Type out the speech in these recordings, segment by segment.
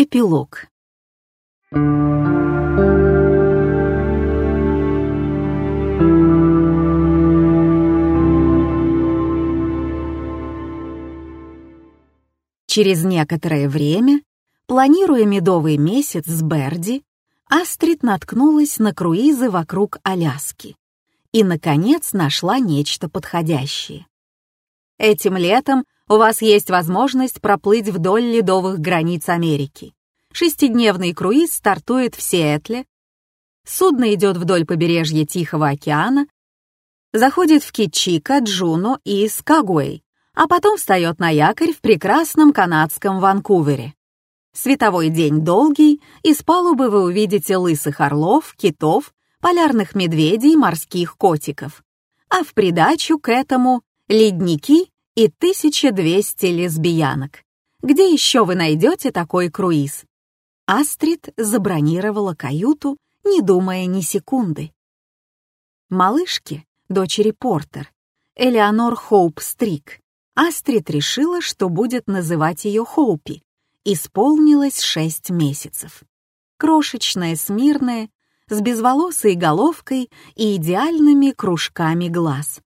Эпилог. Через некоторое время, планируя медовый месяц с Берди, Астрид наткнулась на круизы вокруг Аляски и, наконец, нашла нечто подходящее. Этим летом у вас есть возможность проплыть вдоль ледовых границ Америки. Шестидневный круиз стартует в Сиэтле. Судно идет вдоль побережья Тихого океана, заходит в Кичика, Джуно и Скагуэй, а потом встает на якорь в прекрасном канадском Ванкувере. Световой день долгий, и с палубы вы увидите лысых орлов, китов, полярных медведей, морских котиков. А в придачу к этому ледники и 1200 лесбиянок. Где еще вы найдете такой круиз? Астрид забронировала каюту, не думая ни секунды. Малышке, дочери Портер, Элеонор Хоуп Стрик, Астрид решила, что будет называть ее Хоупи. Исполнилось шесть месяцев. Крошечная, смирная, с безволосой головкой и идеальными кружками глаз.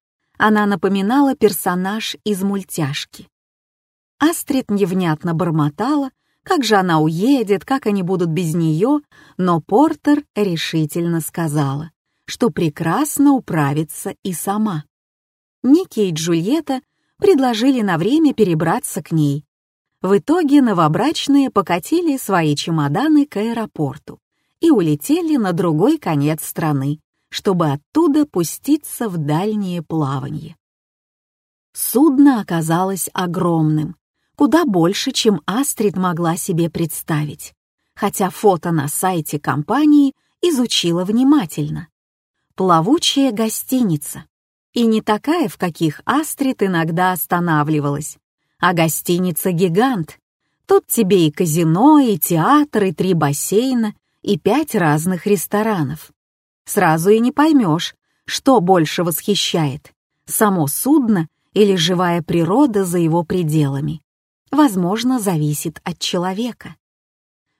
Она напоминала персонаж из мультяшки. Астрид невнятно бормотала, как же она уедет, как они будут без нее, но Портер решительно сказала, что прекрасно управится и сама. Ники и Джульетта предложили на время перебраться к ней. В итоге новобрачные покатили свои чемоданы к аэропорту и улетели на другой конец страны, чтобы оттуда пуститься в дальнее плавание. Судно оказалось огромным, куда больше, чем Астрид могла себе представить, хотя фото на сайте компании изучила внимательно. Плавучая гостиница. И не такая, в каких Астрид иногда останавливалась, а гостиница-гигант. Тут тебе и казино, и театр, и три бассейна, и пять разных ресторанов. Сразу и не поймешь, что больше восхищает — само судно или живая природа за его пределами. Возможно, зависит от человека.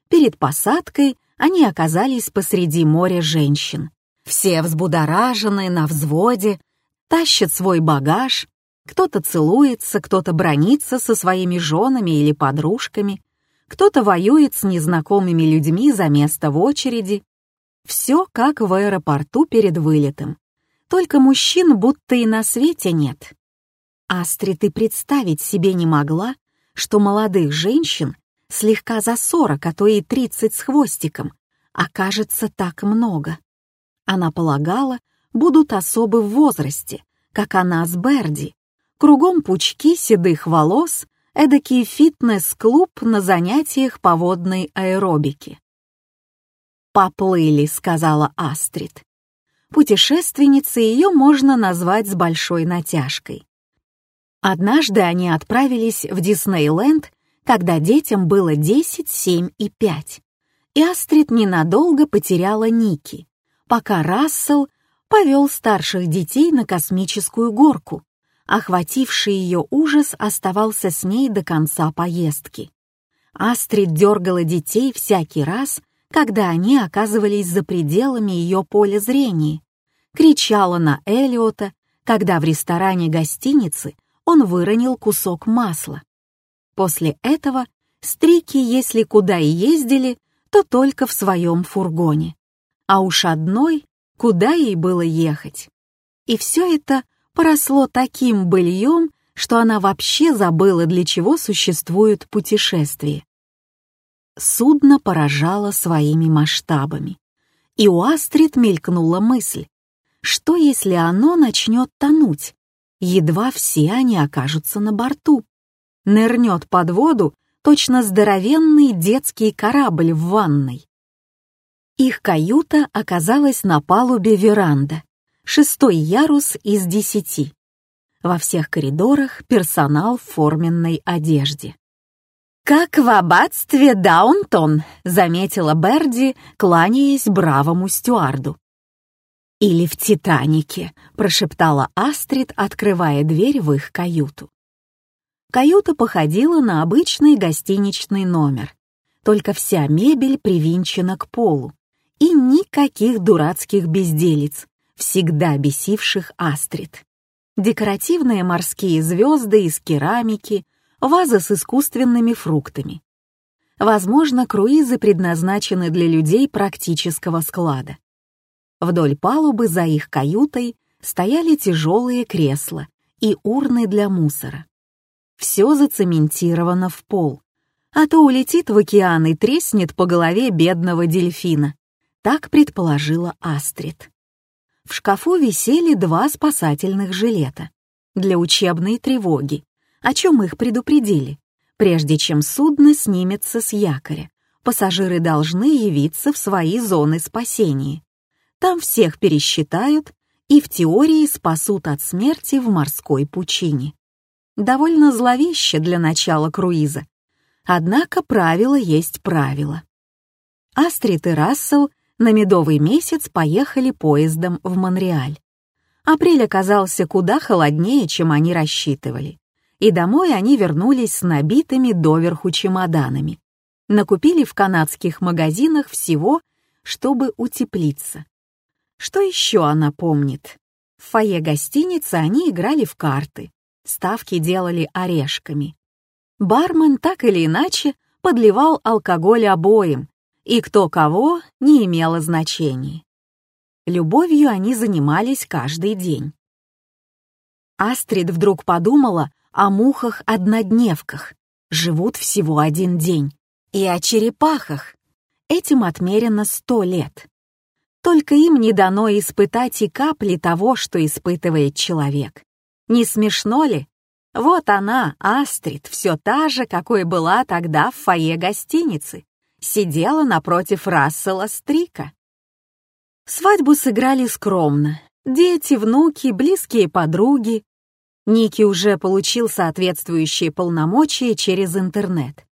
Перед посадкой они оказались посреди моря женщин. Все взбудоражены, на взводе, тащат свой багаж, кто-то целуется, кто-то бронится со своими женами или подружками, кто-то воюет с незнакомыми людьми за место в очереди, все как в аэропорту перед вылетом. Только мужчин будто и на свете нет. Астрид и представить себе не могла, что молодых женщин, слегка за сорок, а то и тридцать с хвостиком, окажется так много. Она полагала, будут особы в возрасте, как она с Берди. Кругом пучки седых волос, эдакий фитнес-клуб на занятиях по водной аэробике. «Поплыли», — сказала Астрид. Путешественницей ее можно назвать с большой натяжкой. Однажды они отправились в Диснейленд, когда детям было 10, 7 и 5. И Астрид ненадолго потеряла Ники, пока Рассел повел старших детей на космическую горку. Охвативший ее ужас оставался с ней до конца поездки. Астрид дергала детей всякий раз, когда они оказывались за пределами ее поля зрения, кричала на Элиота, когда в ресторане гостиницы он выронил кусок масла. После этого стрики, если куда и ездили, то только в своем фургоне. А уж одной, куда ей было ехать. И все это поросло таким быльем, что она вообще забыла, для чего существуют путешествия судно поражало своими масштабами. И у Астрид мелькнула мысль, что если оно начнет тонуть, едва все они окажутся на борту. Нырнет под воду точно здоровенный детский корабль в ванной. Их каюта оказалась на палубе веранда, шестой ярус из десяти. Во всех коридорах персонал в форменной одежде. «Как в аббатстве Даунтон», — заметила Берди, кланяясь бравому стюарду. «Или в «Титанике», — прошептала Астрид, открывая дверь в их каюту. Каюта походила на обычный гостиничный номер, только вся мебель привинчена к полу. И никаких дурацких безделиц, всегда бесивших Астрид. Декоративные морские звезды из керамики, ваза с искусственными фруктами. Возможно, круизы предназначены для людей практического склада. Вдоль палубы за их каютой стояли тяжелые кресла и урны для мусора. Все зацементировано в пол, а то улетит в океан и треснет по голове бедного дельфина. Так предположила Астрид. В шкафу висели два спасательных жилета для учебной тревоги, о чем их предупредили. Прежде чем судно снимется с якоря, пассажиры должны явиться в свои зоны спасения. Там всех пересчитают и в теории спасут от смерти в морской пучине. Довольно зловеще для начала круиза. Однако правило есть правило. Астрид и Рассел на медовый месяц поехали поездом в Монреаль. Апрель оказался куда холоднее, чем они рассчитывали и домой они вернулись с набитыми доверху чемоданами. Накупили в канадских магазинах всего, чтобы утеплиться. Что еще она помнит? В фойе гостиницы они играли в карты, ставки делали орешками. Бармен так или иначе подливал алкоголь обоим, и кто кого не имело значения. Любовью они занимались каждый день. Астрид вдруг подумала, о мухах-однодневках, живут всего один день, и о черепахах. Этим отмерено сто лет. Только им не дано испытать и капли того, что испытывает человек. Не смешно ли? Вот она, Астрид, все та же, какой была тогда в фойе гостиницы. Сидела напротив Рассела Стрика. Свадьбу сыграли скромно. Дети, внуки, близкие подруги, Ники уже получил соответствующие полномочия через интернет.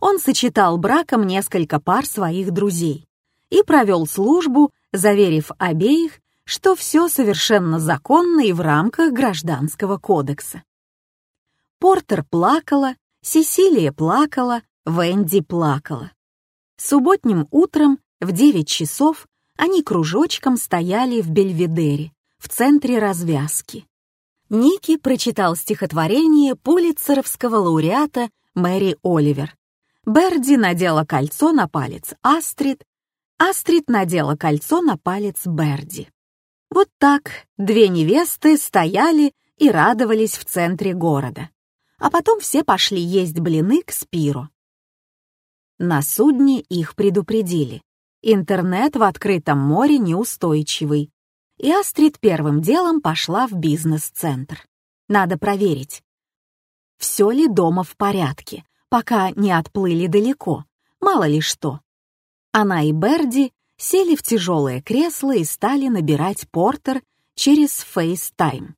Он сочетал браком несколько пар своих друзей и провел службу, заверив обеих, что все совершенно законно и в рамках Гражданского кодекса. Портер плакала, Сесилия плакала, Венди плакала. Субботним утром в 9 часов они кружочком стояли в Бельведере, в центре развязки. Ники прочитал стихотворение пулитцеровского лауреата Мэри Оливер. Берди надела кольцо на палец Астрид, Астрид надела кольцо на палец Берди. Вот так две невесты стояли и радовались в центре города. А потом все пошли есть блины к Спиру. На судне их предупредили. Интернет в открытом море неустойчивый, и Астрид первым делом пошла в бизнес-центр. Надо проверить, все ли дома в порядке, пока не отплыли далеко, мало ли что. Она и Берди сели в тяжелое кресло и стали набирать портер через FaceTime.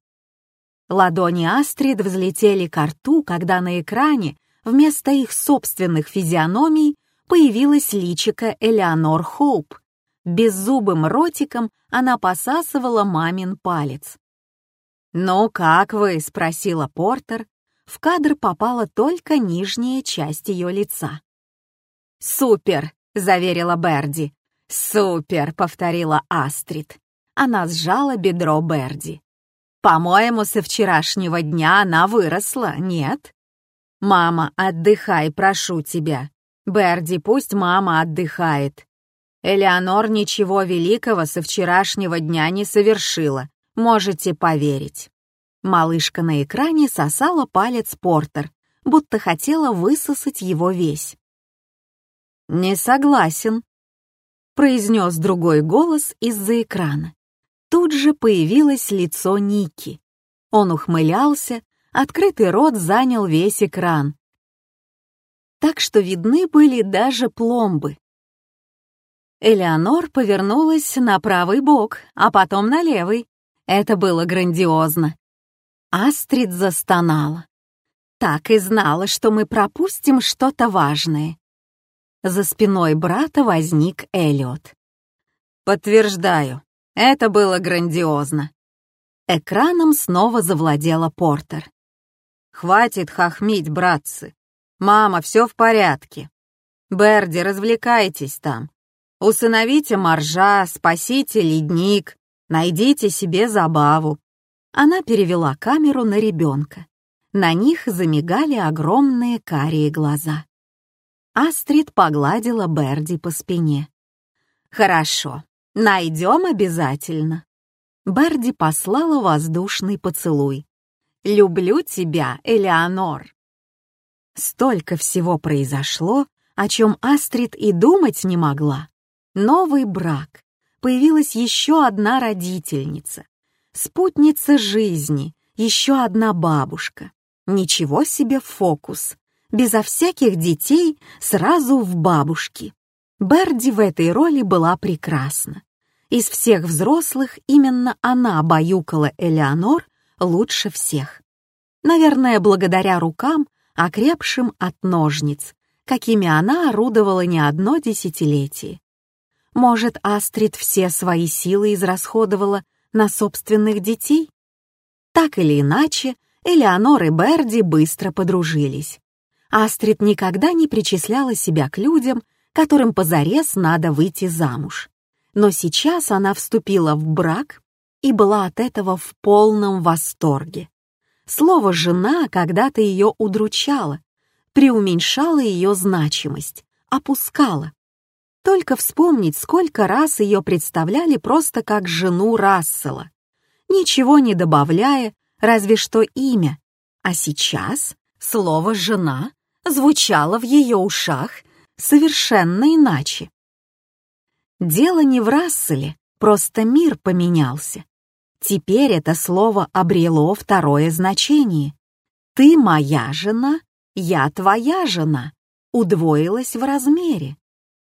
Ладони Астрид взлетели к рту, когда на экране вместо их собственных физиономий появилась личико Элеонор Хоуп, Беззубым ротиком она посасывала мамин палец. «Ну как вы?» — спросила Портер. В кадр попала только нижняя часть ее лица. «Супер!» — заверила Берди. «Супер!» — повторила Астрид. Она сжала бедро Берди. «По-моему, со вчерашнего дня она выросла, нет?» «Мама, отдыхай, прошу тебя. Берди, пусть мама отдыхает. Элеонор ничего великого со вчерашнего дня не совершила, можете поверить. Малышка на экране сосала палец Портер, будто хотела высосать его весь. «Не согласен», — произнес другой голос из-за экрана. Тут же появилось лицо Ники. Он ухмылялся, открытый рот занял весь экран. Так что видны были даже пломбы. Элеонор повернулась на правый бок, а потом на левый. Это было грандиозно. Астрид застонала. Так и знала, что мы пропустим что-то важное. За спиной брата возник Эллиот. «Подтверждаю, это было грандиозно». Экраном снова завладела Портер. «Хватит хохмить, братцы. Мама, все в порядке. «Берди, развлекайтесь там. Усыновите моржа, спасите ледник, найдите себе забаву». Она перевела камеру на ребенка. На них замигали огромные карие глаза. Астрид погладила Берди по спине. «Хорошо, найдем обязательно». Берди послала воздушный поцелуй. «Люблю тебя, Элеонор». Столько всего произошло, о чем Астрид и думать не могла. Новый брак. Появилась еще одна родительница. Спутница жизни, еще одна бабушка. Ничего себе фокус. Безо всяких детей сразу в бабушки. Берди в этой роли была прекрасна. Из всех взрослых именно она баюкала Элеонор лучше всех. Наверное, благодаря рукам, окрепшим от ножниц, какими она орудовала не одно десятилетие. Может, Астрид все свои силы израсходовала на собственных детей? Так или иначе, Элеонор и Берди быстро подружились. Астрид никогда не причисляла себя к людям, которым позарез надо выйти замуж. Но сейчас она вступила в брак и была от этого в полном восторге. Слово «жена» когда-то ее удручало, преуменьшало ее значимость, опускало. Только вспомнить, сколько раз ее представляли просто как жену Рассела, ничего не добавляя, разве что имя. А сейчас слово «жена» звучало в ее ушах совершенно иначе. Дело не в Расселе, просто мир поменялся. Теперь это слово обрело второе значение. «Ты моя жена, я твоя жена» удвоилась в размере.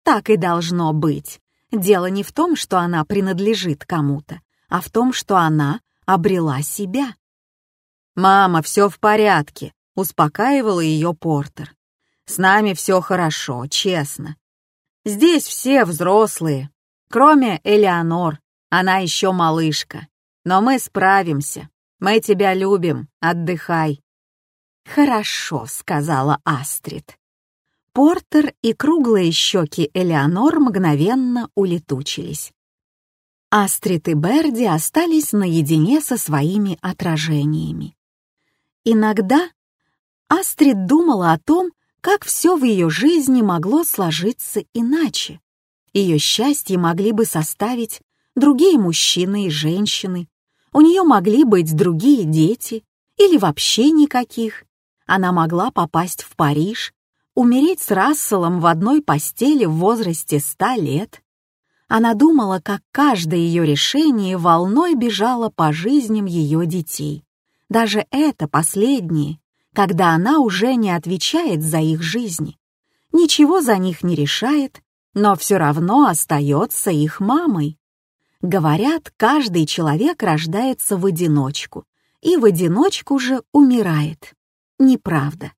Так и должно быть. Дело не в том, что она принадлежит кому-то, а в том, что она обрела себя. «Мама, все в порядке», — успокаивала ее Портер. «С нами все хорошо, честно. Здесь все взрослые, кроме Элеонор, она еще малышка. Но мы справимся. Мы тебя любим. Отдыхай». «Хорошо», — сказала Астрид. Портер и круглые щеки Элеонор мгновенно улетучились. Астрид и Берди остались наедине со своими отражениями. Иногда Астрид думала о том, как все в ее жизни могло сложиться иначе. Ее счастье могли бы составить другие мужчины и женщины, у нее могли быть другие дети или вообще никаких. Она могла попасть в Париж, умереть с Расселом в одной постели в возрасте ста лет. Она думала, как каждое ее решение волной бежало по жизням ее детей. Даже это последнее, когда она уже не отвечает за их жизни, ничего за них не решает, но все равно остается их мамой. Говорят, каждый человек рождается в одиночку и в одиночку же умирает. Неправда.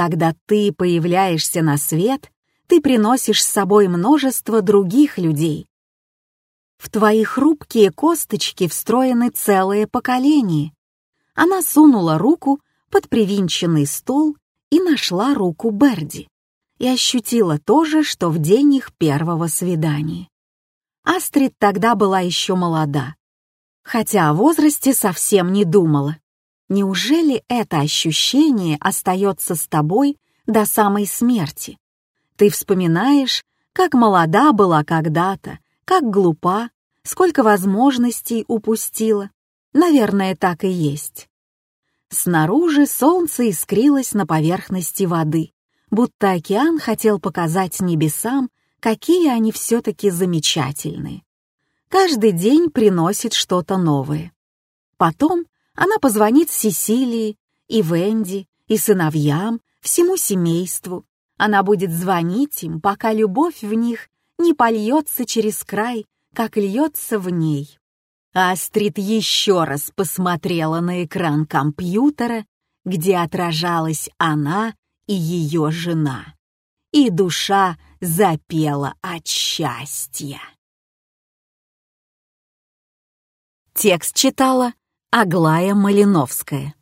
Когда ты появляешься на свет, ты приносишь с собой множество других людей. В твои хрупкие косточки встроены целые поколения. Она сунула руку под привинченный стул и нашла руку Берди и ощутила то же, что в день их первого свидания. Астрид тогда была еще молода, хотя о возрасте совсем не думала. Неужели это ощущение остается с тобой до самой смерти? Ты вспоминаешь, как молода была когда-то, как глупа, сколько возможностей упустила. Наверное, так и есть. Снаружи солнце искрилось на поверхности воды, будто океан хотел показать небесам, какие они все-таки замечательные. Каждый день приносит что-то новое. Потом она позвонит Сесилии и Венди, и сыновьям, всему семейству. Она будет звонить им, пока любовь в них не польется через край, как льется в ней. Астрид еще раз посмотрела на экран компьютера, где отражалась она и ее жена. И душа запела от счастья. Текст читала Аглая Малиновская.